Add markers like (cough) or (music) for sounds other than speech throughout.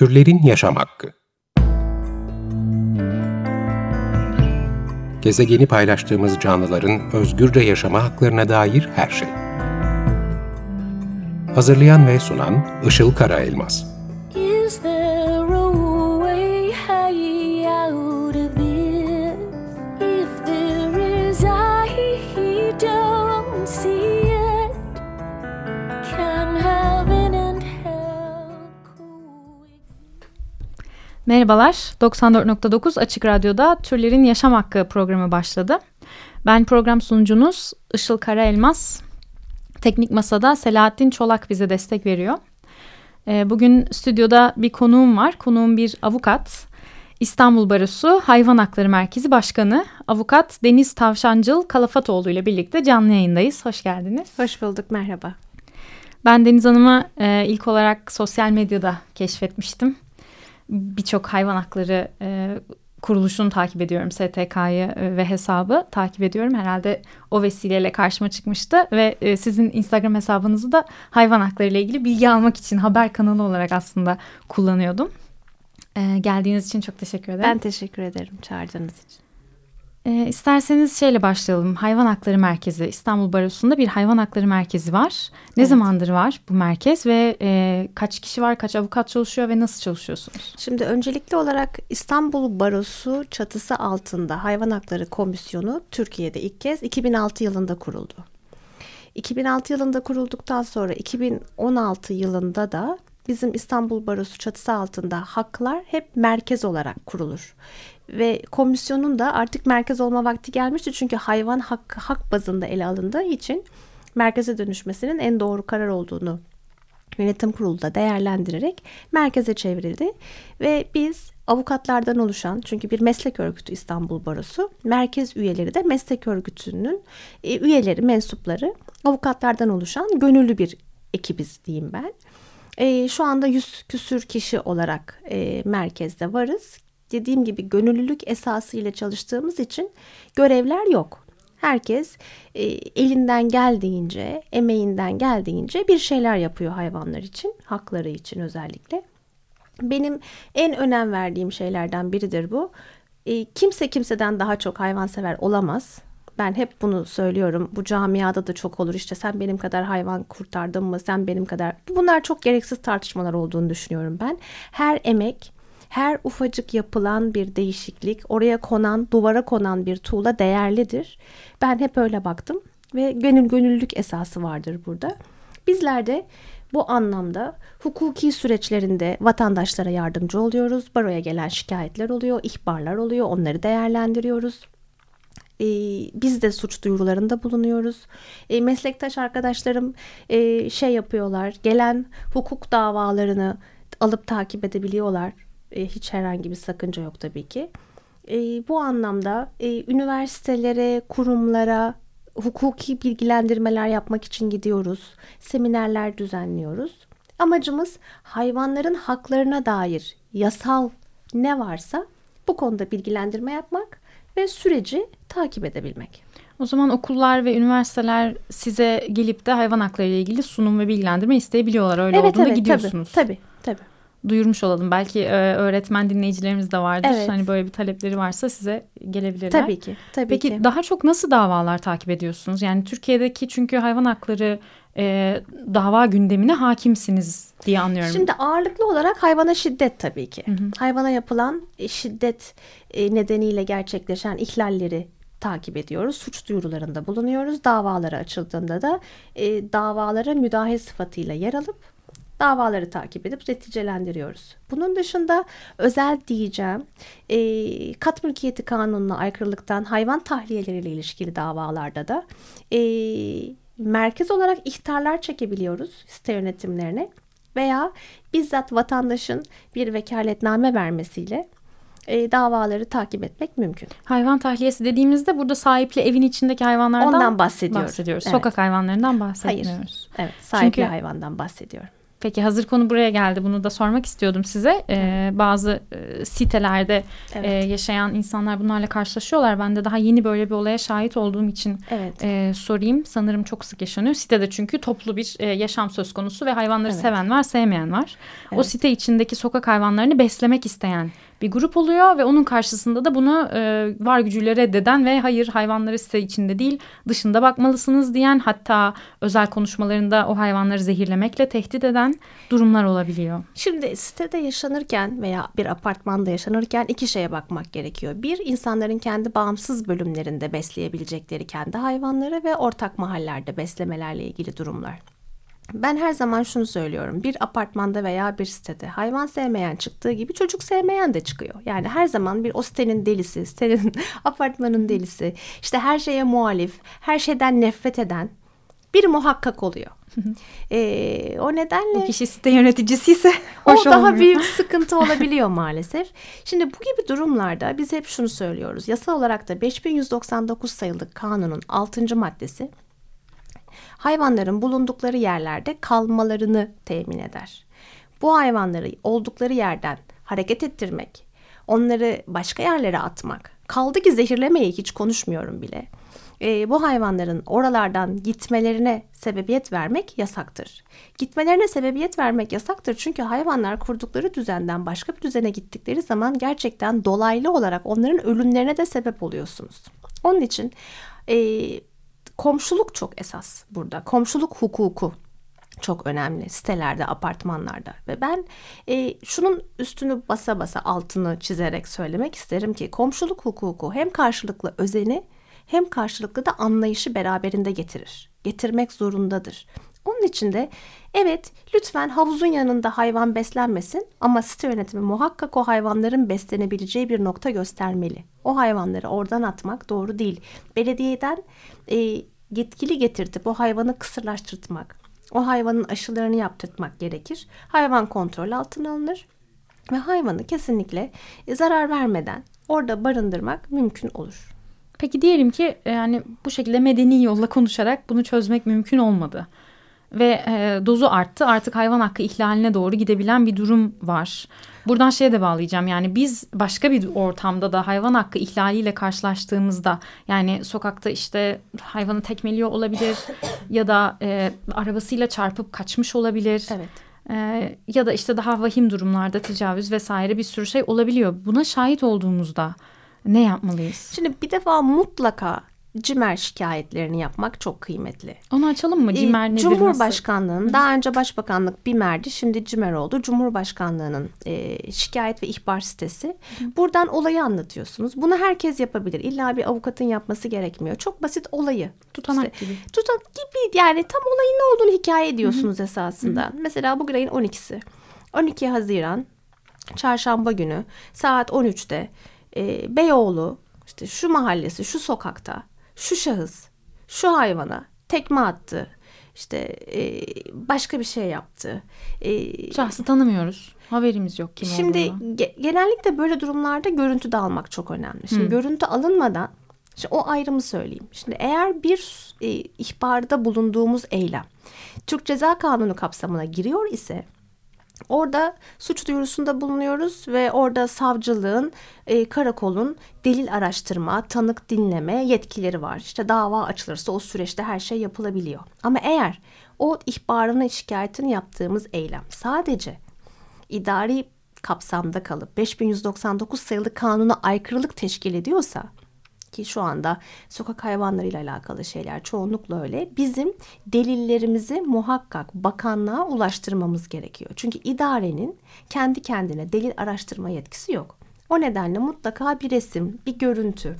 Türlerin Yaşam Hakkı Gezegeni paylaştığımız canlıların özgürce yaşama haklarına dair her şey. Hazırlayan ve sunan Işıl Karaelmaz. Merhabalar, 94.9 Açık Radyo'da Türlerin Yaşam Hakkı programı başladı. Ben program sunucunuz Işıl Karaelmaz. Teknik Masa'da Selahattin Çolak bize destek veriyor. Ee, Bugün stüdyoda bir konuğum var. Konuğum bir avukat. İstanbul Barosu Hayvan Hakları Merkezi Başkanı Avukat Deniz Tavşancıl Kalafatoğlu ile birlikte canlı yayındayız. Hoş geldiniz. Hoş bulduk, merhaba. Ben Deniz Hanım'ı e, ilk olarak sosyal medyada keşfetmiştim. Birçok hayvan hakları e, kuruluşunu takip ediyorum. STK'yı e, ve hesabı takip ediyorum. Herhalde o vesileyle karşıma çıkmıştı. Ve e, sizin Instagram hesabınızı da hayvan hakları ile ilgili bilgi almak için haber kanalı olarak aslında kullanıyordum. E, geldiğiniz için çok teşekkür ederim. Ben teşekkür ederim çağırdığınız için. E, isterseniz şeyle başlayalım. Hayvan Hakları Merkezi İstanbul Barosu'nda bir hayvan hakları merkezi var. Ne Evet. zamandır var bu merkez ve e, kaç kişi var, kaç avukat çalışıyor ve nasıl çalışıyorsunuz? Şimdi öncelikli olarak İstanbul Barosu çatısı altında Hayvan Hakları Komisyonu Türkiye'de ilk kez 2006 yılında kuruldu. 2006 yılında kurulduktan sonra 2016 yılında da bizim İstanbul Barosu çatısı altında haklar hep merkez olarak kurulur. Ve komisyonun da artık merkez olma vakti gelmişti çünkü hayvan hakkı hak bazında ele alındığı için merkeze dönüşmesinin en doğru karar olduğunu yönetim kurulu da değerlendirerek merkeze çevrildi ve biz avukatlardan oluşan çünkü bir meslek örgütü İstanbul Barosu merkez üyeleri de meslek örgütünün e, üyeleri mensupları avukatlardan oluşan gönüllü bir ekibiz diyeyim ben. E, şu anda 100 küsür kişi olarak e, merkezde varız. Dediğim gibi gönüllülük esası ile çalıştığımız için görevler yok. Herkes e, elinden geldiğince, emeğinden geldiğince bir şeyler yapıyor hayvanlar için, hakları için özellikle. Benim en önem verdiğim şeylerden biridir bu. E, kimse kimseden daha çok hayvansever olamaz. Ben hep bunu söylüyorum. Bu camiada da çok olur. İşte sen benim kadar hayvan kurtardın mı? Sen benim kadar. Bunlar çok gereksiz tartışmalar olduğunu düşünüyorum ben. Her emek, her ufacık yapılan bir değişiklik, oraya konan, duvara konan bir tuğla değerlidir. Ben hep öyle baktım ve gönül gönüllülük esası vardır burada. Bizler de bu anlamda hukuki süreçlerinde vatandaşlara yardımcı oluyoruz. Baroya gelen şikayetler oluyor, ihbarlar oluyor, onları değerlendiriyoruz. Ee, biz de suç duyurularında bulunuyoruz. Ee, meslektaş arkadaşlarım e, şey yapıyorlar, gelen hukuk davalarını alıp takip edebiliyorlar. Ee, hiç herhangi bir sakınca yok tabii ki. Ee, bu anlamda e, üniversitelere, kurumlara hukuki bilgilendirmeler yapmak için gidiyoruz. Seminerler düzenliyoruz. Amacımız hayvanların haklarına dair yasal ne varsa bu konuda bilgilendirme yapmak ve süreci takip edebilmek. O zaman okullar ve üniversiteler size gelip de hayvan hakları ile ilgili sunum ve bilgilendirme isteyebiliyorlar. Öyle olduğunda gidiyorsunuz. Tabii, tabii, tabii. Duyurmuş olalım. Belki e, öğretmen dinleyicilerimiz de vardır. Evet. Hani böyle bir talepleri varsa size gelebilirler. Tabii ki. Tabii Peki ki. daha çok nasıl davalar takip ediyorsunuz? Yani Türkiye'deki çünkü hayvan hakları e, dava gündemine hakimsiniz diye anlıyorum. Şimdi ağırlıklı olarak hayvana şiddet tabii ki. Hayvana yapılan e, şiddet e, nedeniyle gerçekleşen ihlalleri takip ediyoruz. Suç duyurularında bulunuyoruz. Davaları açıldığında da e, davalara müdahil sıfatıyla yer alıp davaları takip edip neticelendiriyoruz. Bunun dışında özel diyeceğim e, kat mülkiyeti kanununa aykırılıktan hayvan tahliyeleriyle ilişkili davalarda da e, merkez olarak ihtarlar çekebiliyoruz site yönetimlerine veya bizzat vatandaşın bir vekaletname vermesiyle e, davaları takip etmek mümkün. Hayvan tahliyesi dediğimizde burada sahipli evin içindeki hayvanlardan Ondan bahsediyoruz. bahsediyoruz. Evet. Sokak hayvanlarından Hayır. bahsetmiyoruz. Evet, sahipli Çünkü- hayvandan bahsediyorum. Peki hazır konu buraya geldi. Bunu da sormak istiyordum size. Ee, bazı e, sitelerde Evet. e, yaşayan insanlar bunlarla karşılaşıyorlar. Ben de daha yeni böyle bir olaya şahit olduğum için Evet. e, sorayım. Sanırım çok sık yaşanıyor. Sitede çünkü toplu bir e, yaşam söz konusu ve hayvanları Evet. seven var, sevmeyen var. O Evet. site içindeki sokak hayvanlarını beslemek isteyen bir grup oluyor ve onun karşısında da bunu e, var gücüyle reddeden ve hayır hayvanları site içinde değil dışında bakmalısınız diyen hatta özel konuşmalarında o hayvanları zehirlemekle tehdit eden durumlar olabiliyor. Şimdi sitede yaşanırken veya bir apartmanda yaşanırken iki şeye bakmak gerekiyor. Bir, insanların kendi bağımsız bölümlerinde besleyebilecekleri kendi hayvanları ve ortak mahallelerde beslemelerle ilgili durumlar. Ben her zaman şunu söylüyorum. Bir apartmanda veya bir sitede hayvan sevmeyen çıktığı gibi çocuk sevmeyen de çıkıyor. Yani her zaman bir o sitenin delisi, sitenin (laughs) apartmanın delisi, işte her şeye muhalif, her şeyden nefret eden bir muhakkak oluyor. (laughs) Ee, o nedenle O kişi site yöneticisi ise o hoş daha olmuyor. büyük (laughs) sıkıntı olabiliyor maalesef. Şimdi bu gibi durumlarda biz hep şunu söylüyoruz. Yasa olarak da 5199 sayılı kanunun 6. maddesi hayvanların bulundukları yerlerde kalmalarını temin eder. Bu hayvanları oldukları yerden hareket ettirmek, onları başka yerlere atmak, kaldı ki zehirlemeyi hiç konuşmuyorum bile. Ee, bu hayvanların oralardan gitmelerine sebebiyet vermek yasaktır. Gitmelerine sebebiyet vermek yasaktır çünkü hayvanlar kurdukları düzenden başka bir düzene gittikleri zaman gerçekten dolaylı olarak onların ölümlerine de sebep oluyorsunuz. Onun için e, komşuluk çok esas burada. Komşuluk hukuku çok önemli sitelerde, apartmanlarda ve ben e, şunun üstünü basa basa altını çizerek söylemek isterim ki komşuluk hukuku hem karşılıklı özeni hem karşılıklı da anlayışı beraberinde getirir. Getirmek zorundadır. Onun için de evet lütfen havuzun yanında hayvan beslenmesin ama site yönetimi muhakkak o hayvanların beslenebileceği bir nokta göstermeli. O hayvanları oradan atmak doğru değil. Belediyeden e, yetkili getirtip o hayvanı kısırlaştırtmak, o hayvanın aşılarını yaptırtmak gerekir. Hayvan kontrol altına alınır ve hayvanı kesinlikle e, zarar vermeden orada barındırmak mümkün olur. Peki diyelim ki e, yani bu şekilde medeni yolla konuşarak bunu çözmek mümkün olmadı. Ve e, dozu arttı artık hayvan hakkı ihlaline doğru gidebilen bir durum var. Buradan şeye de bağlayacağım yani biz başka bir ortamda da hayvan hakkı ihlaliyle karşılaştığımızda yani sokakta işte hayvanı tekmeliyor olabilir (coughs) ya da e, arabasıyla çarpıp kaçmış olabilir. Evet. E, ya da işte daha vahim durumlarda tecavüz vesaire bir sürü şey olabiliyor. Buna şahit olduğumuzda ne yapmalıyız? Şimdi bir defa mutlaka cimer şikayetlerini yapmak çok kıymetli. Onu açalım mı? Cimer nedir? Cumhurbaşkanlığının daha önce başbakanlık BİMER'di şimdi CİMER oldu. Cumhurbaşkanlığının e, şikayet ve ihbar sitesi. Buradan olayı anlatıyorsunuz. Bunu herkes yapabilir. İlla bir avukatın yapması gerekmiyor. Çok basit olayı. Tutanak İşte, gibi. Tutanak gibi yani tam olayın ne olduğunu hikaye ediyorsunuz esasında. Mesela bugün ayın 12'si. 12 Haziran çarşamba günü saat 13'te e, Beyoğlu işte şu mahallesi şu sokakta şu şahıs şu hayvana tekme attı. İşte e, başka bir şey yaptı. E, Şahsı tanımıyoruz. Haberimiz yok kim Şimdi ge- genellikle böyle durumlarda görüntü de almak çok önemli. Şimdi Hı. görüntü alınmadan şimdi o ayrımı söyleyeyim. Şimdi eğer bir e, ihbarda bulunduğumuz eylem Türk Ceza Kanunu kapsamına giriyor ise Orada suç duyurusunda bulunuyoruz ve orada savcılığın, e, karakolun delil araştırma, tanık dinleme yetkileri var. İşte dava açılırsa o süreçte her şey yapılabiliyor. Ama eğer o ihbarını, şikayetini yaptığımız eylem sadece idari kapsamda kalıp 5199 sayılı kanuna aykırılık teşkil ediyorsa ki şu anda sokak hayvanlarıyla alakalı şeyler çoğunlukla öyle. Bizim delillerimizi muhakkak bakanlığa ulaştırmamız gerekiyor. Çünkü idarenin kendi kendine delil araştırma yetkisi yok. O nedenle mutlaka bir resim, bir görüntü,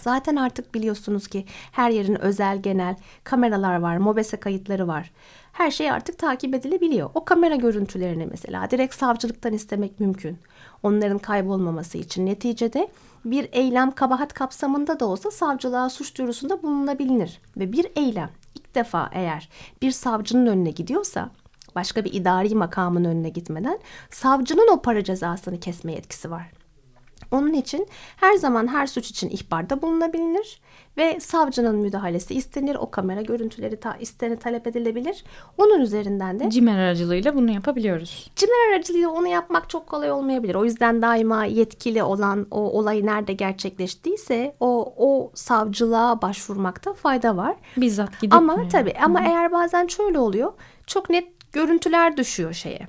Zaten artık biliyorsunuz ki her yerin özel genel kameralar var, mobese kayıtları var. Her şey artık takip edilebiliyor. O kamera görüntülerini mesela direkt savcılıktan istemek mümkün. Onların kaybolmaması için neticede bir eylem kabahat kapsamında da olsa savcılığa suç duyurusunda bulunabilir. Ve bir eylem ilk defa eğer bir savcının önüne gidiyorsa başka bir idari makamın önüne gitmeden savcının o para cezasını kesme yetkisi var. Onun için her zaman her suç için ihbarda bulunabilir ve savcının müdahalesi istenir. O kamera görüntüleri ta, isteni talep edilebilir. Onun üzerinden de Cimer aracılığıyla bunu yapabiliyoruz. cimer aracılığıyla onu yapmak çok kolay olmayabilir. O yüzden daima yetkili olan o olay nerede gerçekleştiyse o o savcılığa başvurmakta fayda var. Bizzat gidip Ama mi? tabii ama eğer bazen şöyle oluyor. Çok net görüntüler düşüyor şeye.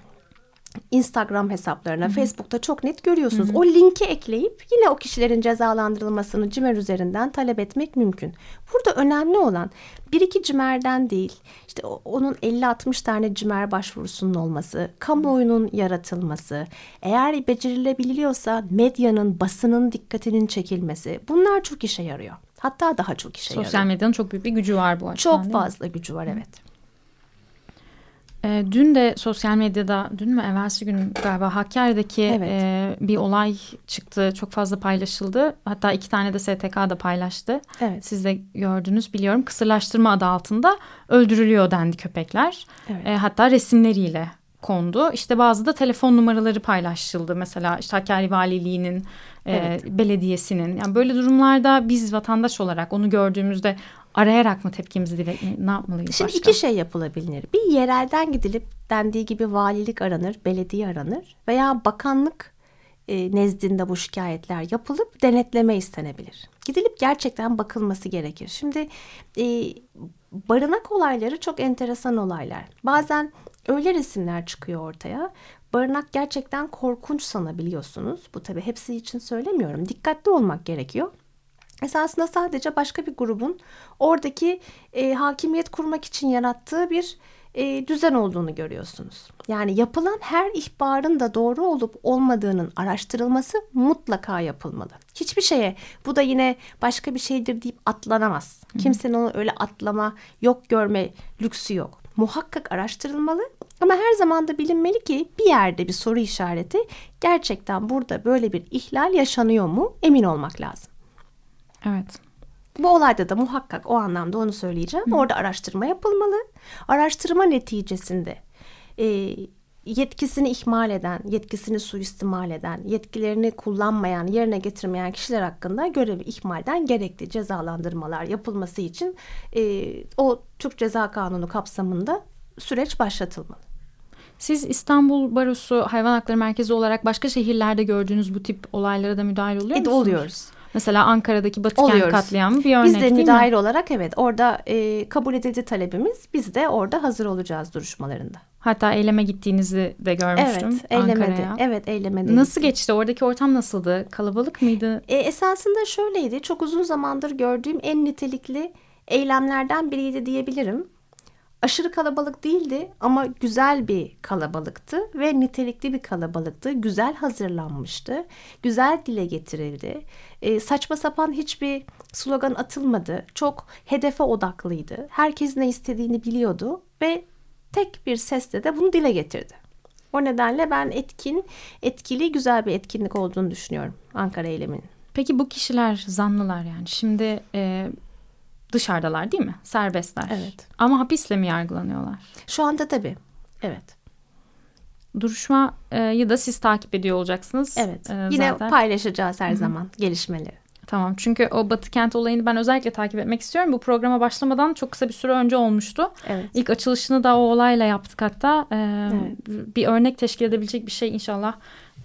Instagram hesaplarına, Facebook'ta çok net görüyorsunuz. O linki ekleyip yine o kişilerin cezalandırılmasını CİMER üzerinden talep etmek mümkün. Burada önemli olan bir iki CİMER'den değil, işte onun 50-60 tane CİMER başvurusunun olması, kamuoyunun yaratılması, eğer becerilebiliyorsa medyanın, basının dikkatinin çekilmesi bunlar çok işe yarıyor. Hatta daha çok işe yarıyor. Sosyal medyanın çok büyük bir gücü var bu açıdan. Çok fazla gücü var evet. Ee, dün de sosyal medyada, dün mü evvelsi gün galiba Hakkari'deki Evet. e, bir olay çıktı. Çok fazla paylaşıldı. Hatta iki tane de STK da paylaştı. Evet. Siz de gördünüz biliyorum. Kısırlaştırma adı altında öldürülüyor dendi köpekler. Evet. E, hatta resimleriyle kondu. İşte bazı da telefon numaraları paylaşıldı. Mesela işte Hakkari Valiliği'nin, e, Evet. belediyesinin. Yani böyle durumlarda biz vatandaş olarak onu gördüğümüzde arayarak mı tepkimizi dile ne yapmalıyız Şimdi başka? iki şey yapılabilir. Bir yerelden gidilip dendiği gibi valilik aranır, belediye aranır veya bakanlık e, nezdinde bu şikayetler yapılıp denetleme istenebilir. Gidilip gerçekten bakılması gerekir. Şimdi e, barınak olayları çok enteresan olaylar. Bazen öyle resimler çıkıyor ortaya. Barınak gerçekten korkunç sanabiliyorsunuz. Bu tabii hepsi için söylemiyorum. Dikkatli olmak gerekiyor. Esasında sadece başka bir grubun oradaki e, hakimiyet kurmak için yarattığı bir e, düzen olduğunu görüyorsunuz. Yani yapılan her ihbarın da doğru olup olmadığının araştırılması mutlaka yapılmalı. Hiçbir şeye bu da yine başka bir şeydir deyip atlanamaz. Kimsenin onu öyle atlama, yok görme lüksü yok. Muhakkak araştırılmalı ama her zaman da bilinmeli ki bir yerde bir soru işareti gerçekten burada böyle bir ihlal yaşanıyor mu emin olmak lazım. Evet. Bu olayda da muhakkak o anlamda onu söyleyeceğim. Orada araştırma yapılmalı. Araştırma neticesinde e, yetkisini ihmal eden, yetkisini suistimal eden, yetkilerini kullanmayan, yerine getirmeyen kişiler hakkında görevi ihmalden gerekli cezalandırmalar yapılması için e, o Türk Ceza Kanunu kapsamında süreç başlatılmalı. Siz İstanbul Barosu Hayvan Hakları Merkezi olarak başka şehirlerde gördüğünüz bu tip olaylara da müdahil oluyor E, musunuz? oluyoruz. Mesela Ankara'daki Batıkent Oluyoruz. katliamı bir örnek Biz de mi? müdahil olarak evet orada e, kabul edildi talebimiz. Biz de orada hazır olacağız duruşmalarında. Hatta eyleme gittiğinizi de görmüştüm Evet. Ankara'ya. Evet, eylemedi. Nasıl geçti? Oradaki ortam nasıldı? Kalabalık mıydı? E, esasında şöyleydi. Çok uzun zamandır gördüğüm en nitelikli eylemlerden biriydi diyebilirim. Aşırı kalabalık değildi ama güzel bir kalabalıktı ve nitelikli bir kalabalıktı. Güzel hazırlanmıştı. Güzel dile getirildi. E, saçma sapan hiçbir slogan atılmadı. Çok hedefe odaklıydı. Herkes ne istediğini biliyordu ve tek bir sesle de bunu dile getirdi. O nedenle ben etkin, etkili, güzel bir etkinlik olduğunu düşünüyorum Ankara eyleminin. Peki bu kişiler zanlılar yani. Şimdi e, dışarıdalar değil mi? Serbestler. Evet. Ama hapisle mi yargılanıyorlar? Şu anda tabii. Evet. Duruşmayı da siz takip ediyor olacaksınız. Evet. E, Yine zaten. paylaşacağız her zaman gelişmeleri. Tamam çünkü o Batı kent olayını ben özellikle takip etmek istiyorum. Bu programa başlamadan çok kısa bir süre önce olmuştu. Evet. İlk açılışını da o olayla yaptık hatta. E, Evet. Bir örnek teşkil edebilecek bir şey inşallah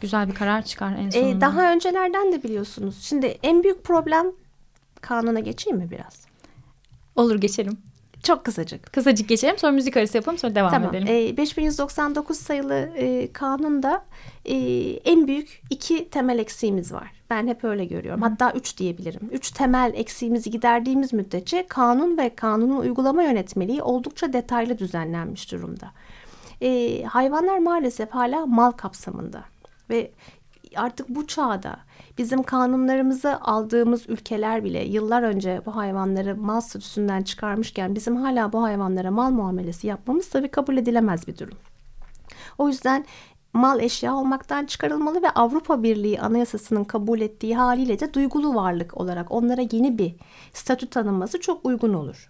güzel bir karar çıkar en sonunda. Ee, daha öncelerden de biliyorsunuz. Şimdi en büyük problem kanuna geçeyim mi biraz? Olur geçelim. Çok kısacık. Kısacık geçelim sonra müzik arası yapalım sonra devam Tamam. edelim. Ee, 5199 sayılı e, kanunda e, en büyük iki temel eksiğimiz var. Ben hep öyle görüyorum. Hatta üç diyebilirim. Üç temel eksiğimizi giderdiğimiz müddetçe kanun ve kanunun uygulama yönetmeliği oldukça detaylı düzenlenmiş durumda. Ee, hayvanlar maalesef hala mal kapsamında ve artık bu çağda bizim kanunlarımızı aldığımız ülkeler bile yıllar önce bu hayvanları mal statüsünden çıkarmışken bizim hala bu hayvanlara mal muamelesi yapmamız tabii kabul edilemez bir durum. O yüzden mal eşya olmaktan çıkarılmalı ve Avrupa Birliği Anayasası'nın kabul ettiği haliyle de duygulu varlık olarak onlara yeni bir statü tanınması çok uygun olur.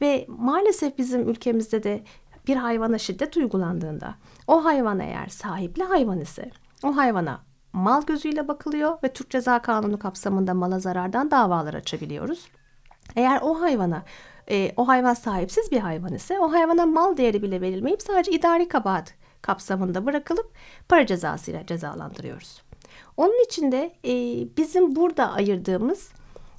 Ve maalesef bizim ülkemizde de bir hayvana şiddet uygulandığında o hayvan eğer sahipli hayvan ise o hayvana mal gözüyle bakılıyor ve Türk Ceza Kanunu kapsamında mala zarardan davalar açabiliyoruz. Eğer o hayvana e, o hayvan sahipsiz bir hayvan ise o hayvana mal değeri bile verilmeyip sadece idari kabahat kapsamında bırakılıp para cezasıyla cezalandırıyoruz. Onun için de e, bizim burada ayırdığımız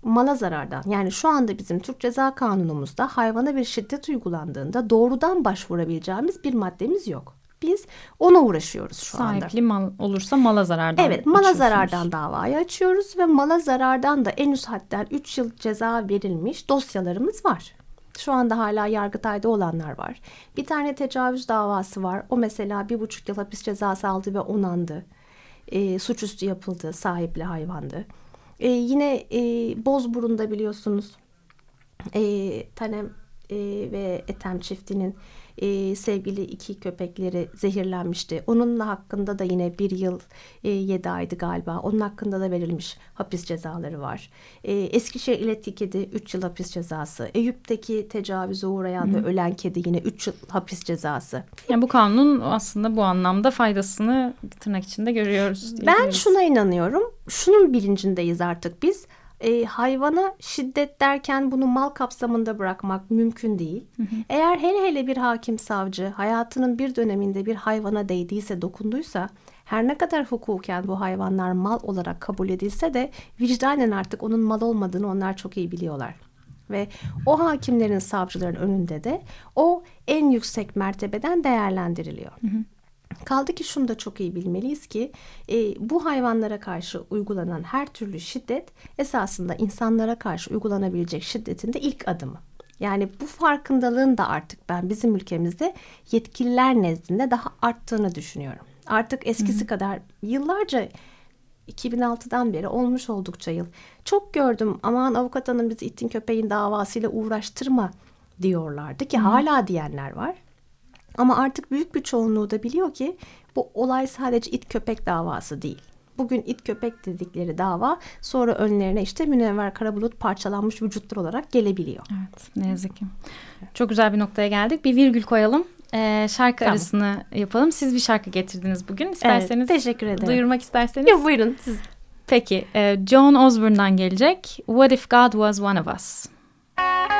mala zarardan yani şu anda bizim Türk Ceza Kanunumuzda hayvana bir şiddet uygulandığında doğrudan başvurabileceğimiz bir maddemiz yok. Biz ona uğraşıyoruz şu anda. Sahipli mal olursa mala zarardan Evet mala zarardan davayı açıyoruz ve mala zarardan da en üst hadden 3 yıl ceza verilmiş dosyalarımız var. Şu anda hala Yargıtay'da olanlar var. Bir tane tecavüz davası var. O mesela bir buçuk yıl hapis cezası aldı ve onandı. E, suçüstü yapıldı, sahipli hayvandı. E, yine e, Bozburun'da biliyorsunuz e, Tanem e, ve Etem çiftinin e, sevgili iki köpekleri zehirlenmişti. Onun hakkında da yine bir yıl e, yedi aydı galiba. Onun hakkında da verilmiş hapis cezaları var. E, Eskişehir İletki Kedi 3 yıl hapis cezası. Eyüp'teki tecavüze uğrayan ve ölen kedi yine 3 yıl hapis cezası. Yani bu kanun aslında bu anlamda faydasını tırnak içinde görüyoruz. Ben şuna inanıyorum. Şunun bilincindeyiz artık biz. E, hayvana şiddet derken bunu mal kapsamında bırakmak mümkün değil. Eğer hele hele bir hakim savcı hayatının bir döneminde bir hayvana değdiyse, dokunduysa her ne kadar hukuken bu hayvanlar mal olarak kabul edilse de vicdanen artık onun mal olmadığını onlar çok iyi biliyorlar. Ve o hakimlerin, savcıların önünde de o en yüksek mertebeden değerlendiriliyor. Kaldı ki şunu da çok iyi bilmeliyiz ki e, bu hayvanlara karşı uygulanan her türlü şiddet esasında insanlara karşı uygulanabilecek şiddetin de ilk adımı. Yani bu farkındalığın da artık ben bizim ülkemizde yetkililer nezdinde daha arttığını düşünüyorum. Artık eskisi kadar yıllarca 2006'dan beri olmuş oldukça yıl. Çok gördüm aman avukat hanım bizi itin köpeğin davasıyla uğraştırma diyorlardı ki hala diyenler var. Ama artık büyük bir çoğunluğu da biliyor ki bu olay sadece it köpek davası değil. Bugün it köpek dedikleri dava sonra önlerine işte münevver kara bulut parçalanmış vücutlar olarak gelebiliyor. Evet ne yazık ki. Çok güzel bir noktaya geldik. Bir virgül koyalım. Ee, şarkı Tamam. arasını yapalım. Siz bir şarkı getirdiniz bugün. İsterseniz teşekkür ederim. duyurmak isterseniz. Ya buyurun siz. Peki. e, John Osborne'dan gelecek. What if God was one of us? If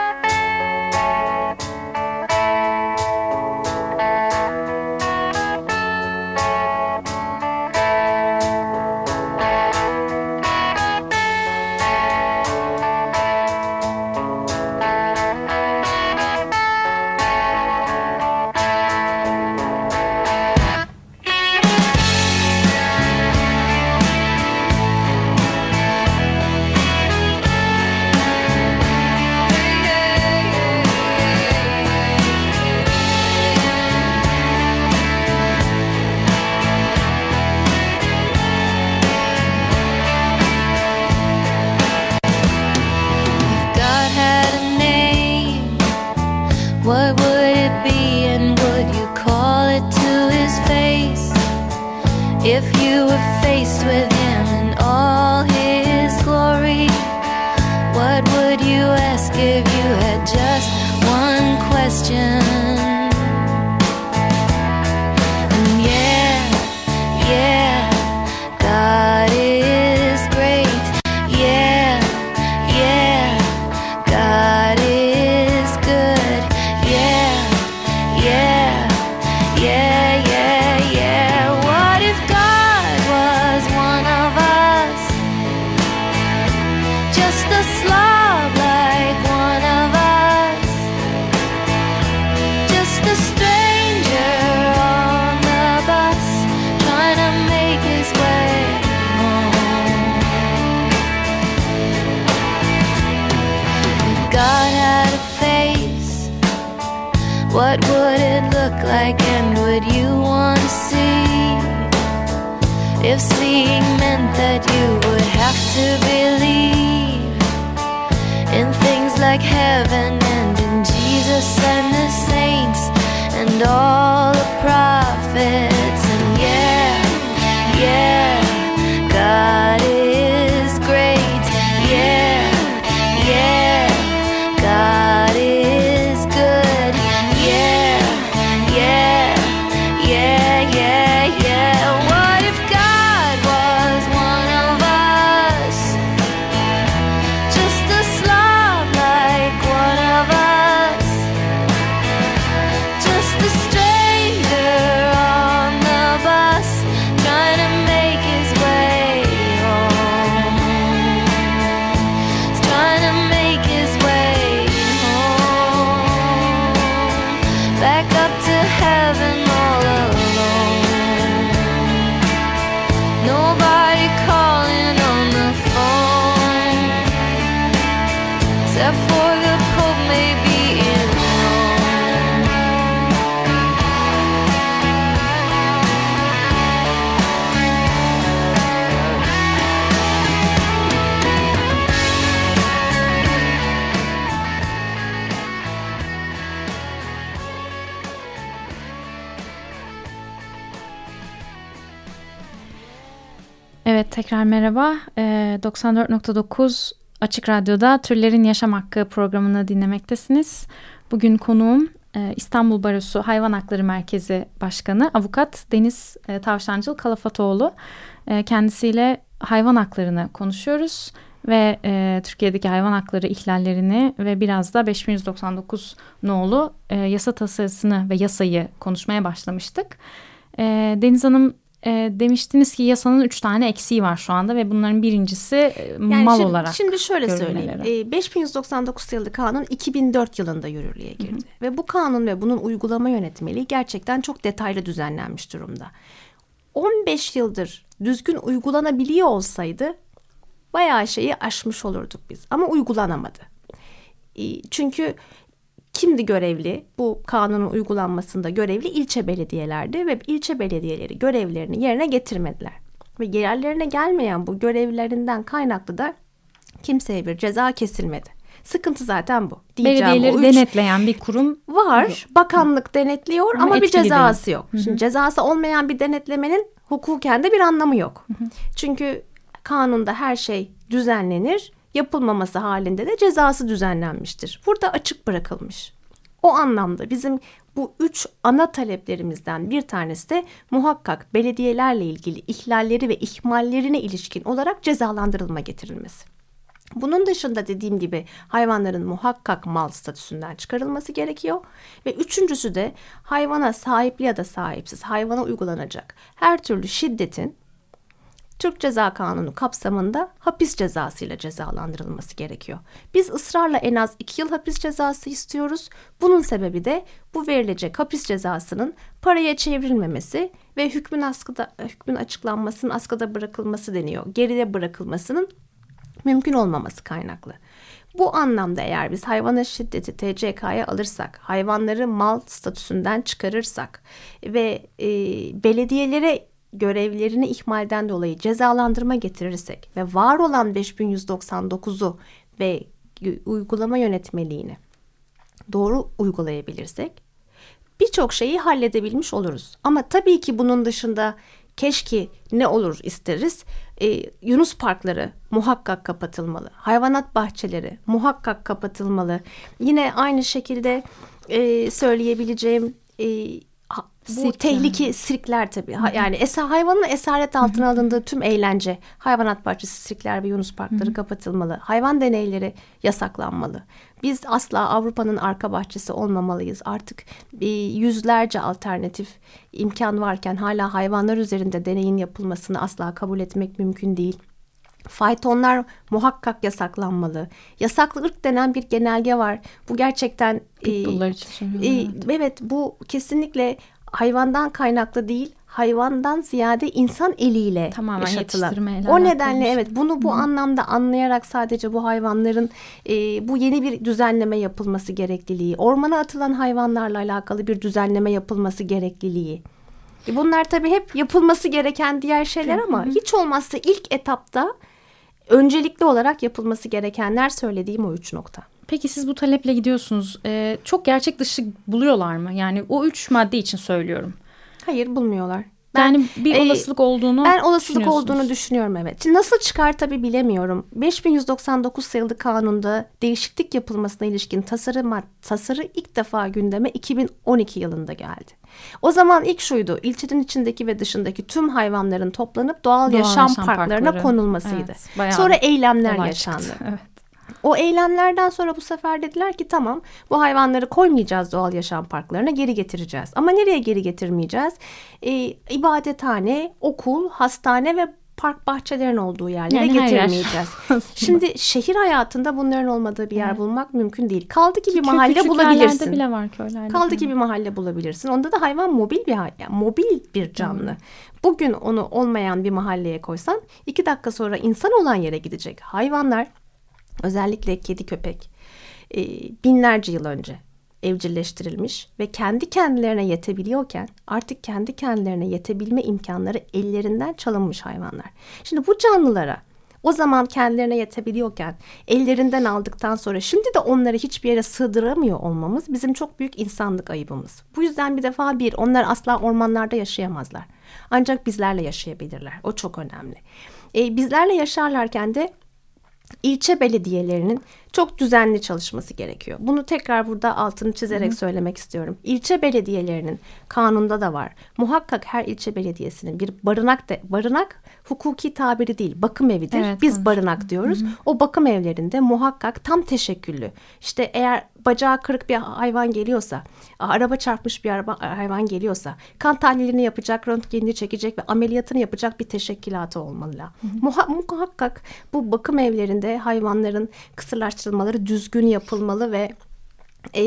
and tekrar merhaba. Ee, 94.9 Açık Radyo'da Türlerin Yaşam Hakkı programını dinlemektesiniz. Bugün konuğum e, İstanbul Barosu Hayvan Hakları Merkezi Başkanı Avukat Deniz e, Tavşancıl Kalafatoğlu. E, kendisiyle hayvan haklarını konuşuyoruz ve e, Türkiye'deki hayvan hakları ihlallerini ve biraz da 5199 nolu e, yasa tasarısını ve yasayı konuşmaya başlamıştık. Deniz Hanım e, demiştiniz ki yasanın üç tane eksiği var şu anda ve bunların birincisi e, Yani mal şimdi, olarak. Şimdi şöyle söyleyeyim. görünmeleri. E, 5199 sayılı kanun 2004 yılında yürürlüğe girdi. Ve bu kanun ve bunun uygulama yönetmeliği gerçekten çok detaylı düzenlenmiş durumda. 15 yıldır düzgün uygulanabiliyor olsaydı bayağı şeyi aşmış olurduk biz. Ama uygulanamadı. E, çünkü kimdi görevli? Bu kanunun uygulanmasında görevli ilçe belediyelerdi ve ilçe belediyeleri görevlerini yerine getirmediler. Ve yerlerine gelmeyen bu görevlerinden kaynaklı da kimseye bir ceza kesilmedi. Sıkıntı zaten bu. Diyeceğim Belediyeleri o üç- denetleyen bir kurum Var. Bakanlık denetliyor Ama ama, bir cezası yok. Şimdi cezası olmayan bir denetlemenin hukuken de bir anlamı yok. Çünkü kanunda her şey düzenlenir. Yapılmaması halinde de cezası düzenlenmiştir. Burada açık bırakılmış. O anlamda bizim bu üç ana taleplerimizden bir tanesi de muhakkak belediyelerle ilgili ihlalleri ve ihmallerine ilişkin olarak cezalandırılma getirilmesi. Bunun dışında dediğim gibi hayvanların muhakkak mal statüsünden çıkarılması gerekiyor. Ve üçüncüsü de hayvana sahipli ya da sahipsiz hayvana uygulanacak her türlü şiddetin Türk Ceza Kanunu kapsamında hapis cezasıyla cezalandırılması gerekiyor. Biz ısrarla en az 2 yıl hapis cezası istiyoruz. Bunun sebebi de bu verilecek hapis cezasının paraya çevrilmemesi ve hükmün askıda hükmün açıklanmasının askıda bırakılması deniyor. Geride bırakılmasının mümkün olmaması kaynaklı. Bu anlamda eğer biz hayvana şiddeti TCK'ya alırsak, hayvanları mal statüsünden çıkarırsak ve e, belediyelere görevlerini ihmalden dolayı cezalandırma getirirsek ve var olan 5199'u ve uygulama yönetmeliğini doğru uygulayabilirsek birçok şeyi halledebilmiş oluruz. Ama tabii ki bunun dışında keşke ne olur isteriz. Ee, Yunus parkları muhakkak kapatılmalı. Hayvanat bahçeleri muhakkak kapatılmalı. Yine aynı şekilde e, söyleyebileceğim e, bu tehlike sirkler tabii. Ha- yani esa hayvanın esaret altına alındığı tüm eğlence, hayvanat bahçesi, sirkler ve Yunus parkları kapatılmalı. Hayvan deneyleri yasaklanmalı. Biz asla Avrupa'nın arka bahçesi olmamalıyız. Artık e, yüzlerce alternatif imkan varken hala hayvanlar üzerinde deneyin yapılmasını asla kabul etmek mümkün değil. Faytonlar muhakkak yasaklanmalı. Yasaklı ırk denen bir genelge var. Bu gerçekten e, için e, evet bu kesinlikle hayvandan kaynaklı değil hayvandan ziyade insan eliyle Tamamen yaşatılan. O nedenle şey. evet bunu bu anlamda anlayarak sadece bu hayvanların e, bu yeni bir düzenleme yapılması gerekliliği, ormana atılan hayvanlarla alakalı bir düzenleme yapılması gerekliliği. E, Bunlar tabii hep yapılması gereken diğer şeyler ama hiç olmazsa ilk etapta öncelikli olarak yapılması gerekenler söylediğim o üç nokta. Peki siz bu taleple gidiyorsunuz. Ee, çok gerçek dışı buluyorlar mı? Yani o üç madde için söylüyorum. Hayır bulmuyorlar. yani bir e, olasılık olduğunu Ben olasılık olduğunu düşünüyorum evet. Şimdi nasıl çıkar tabii bilemiyorum. 5199 sayılı kanunda değişiklik yapılmasına ilişkin tasarı, tasarı ilk defa gündeme 2012 yılında geldi. O zaman ilk şuydu. ilçenin içindeki ve dışındaki tüm hayvanların toplanıp doğal, Doğal yaşam, yaşam parklarına parkları. konulmasıydı. Evet, Sonra eylemler yaşandı. çıktı. Evet. O eylemlerden sonra bu sefer dediler ki tamam bu hayvanları koymayacağız doğal yaşam parklarına geri getireceğiz. Ama nereye geri getirmeyeceğiz? Ee, ibadethane, okul, hastane ve park bahçelerin olduğu yerlere Yani getirmeyeceğiz. (laughs) Şimdi şehir hayatında bunların olmadığı bir yer bulmak mümkün değil. Kaldı ki bir mahalle küçük bulabilirsin. bile var köylerde. Kaldı ki bir mahalle bulabilirsin. Onda da hayvan mobil bir yani mobil bir canlı. Bugün onu olmayan bir mahalleye koysan iki dakika sonra insan olan yere gidecek. Hayvanlar özellikle kedi köpek e, binlerce yıl önce evcilleştirilmiş ve kendi kendilerine yetebiliyorken artık kendi kendilerine yetebilme imkanları ellerinden çalınmış hayvanlar. Şimdi bu canlılara o zaman kendilerine yetebiliyorken ellerinden aldıktan sonra şimdi de onları hiçbir yere sığdıramıyor olmamız bizim çok büyük insanlık ayıbımız. Bu yüzden bir defa bir onlar asla ormanlarda yaşayamazlar. Ancak bizlerle yaşayabilirler. O çok önemli. E, bizlerle yaşarlarken de ilçe belediyelerinin çok düzenli çalışması gerekiyor. Bunu tekrar burada altını çizerek Hı. söylemek istiyorum. İlçe belediyelerinin kanunda da var. Muhakkak her ilçe belediyesinin bir barınak de barınak hukuki tabiri değil, bakım evidir. Evet, Biz barınak diyoruz. Hı. O bakım evlerinde muhakkak tam teşekküllü. İşte eğer bacağı kırık bir hayvan geliyorsa, araba çarpmış bir araba, hayvan geliyorsa, kan tahlilini yapacak, röntgenini çekecek ve ameliyatını yapacak bir teşekkülatı olmalı. Muha muhakkak bu bakım evlerinde hayvanların kısırlaştırılmaları düzgün yapılmalı ve e,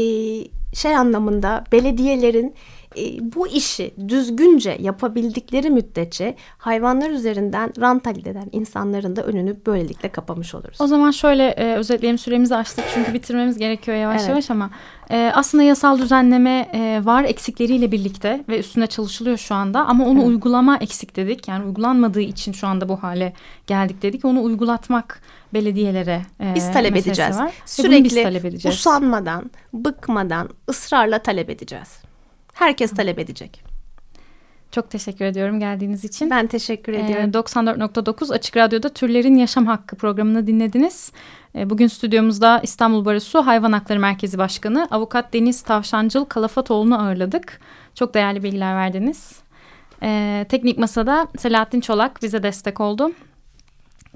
şey anlamında belediyelerin e, bu işi düzgünce yapabildikleri müddetçe hayvanlar üzerinden rant elde eden insanların da önünü böylelikle kapamış oluruz. O zaman şöyle e, özetleyelim süremizi açtık çünkü bitirmemiz gerekiyor yavaş evet. yavaş ama e, aslında yasal düzenleme e, var eksikleriyle birlikte ve üstünde çalışılıyor şu anda ama onu evet. uygulama eksik dedik yani uygulanmadığı için şu anda bu hale geldik dedik onu uygulatmak belediyelere e, biz talep edeceğiz. Var. Sürekli biz talep edeceğiz. usanmadan, bıkmadan, ısrarla talep edeceğiz. Herkes talep edecek. Çok teşekkür ediyorum geldiğiniz için. Ben teşekkür ediyorum. Ee, 94.9 Açık Radyo'da Türlerin Yaşam Hakkı programını dinlediniz. Ee, bugün stüdyomuzda İstanbul Barosu Hayvan Hakları Merkezi Başkanı Avukat Deniz Tavşancıl Kalafatoğlu'nu ağırladık. Çok değerli bilgiler verdiniz. Ee, teknik Masa'da Selahattin Çolak bize destek oldu.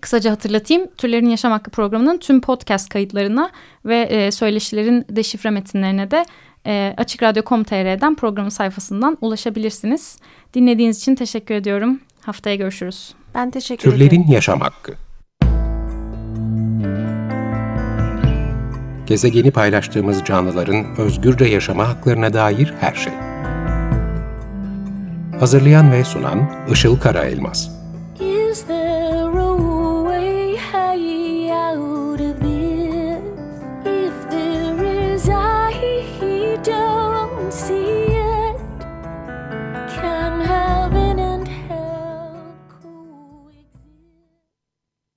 Kısaca hatırlatayım, Türlerin Yaşam Hakkı programının tüm podcast kayıtlarına ve e, söyleşilerin deşifre metinlerine de e, açıkradyo.com.tr'den programın sayfasından ulaşabilirsiniz. Dinlediğiniz için teşekkür ediyorum. Haftaya görüşürüz. Ben teşekkür Türlerin ederim. Türlerin Yaşam Hakkı Gezegeni paylaştığımız canlıların özgürce yaşama haklarına dair her şey. Hazırlayan ve sunan Işıl Karaelmaz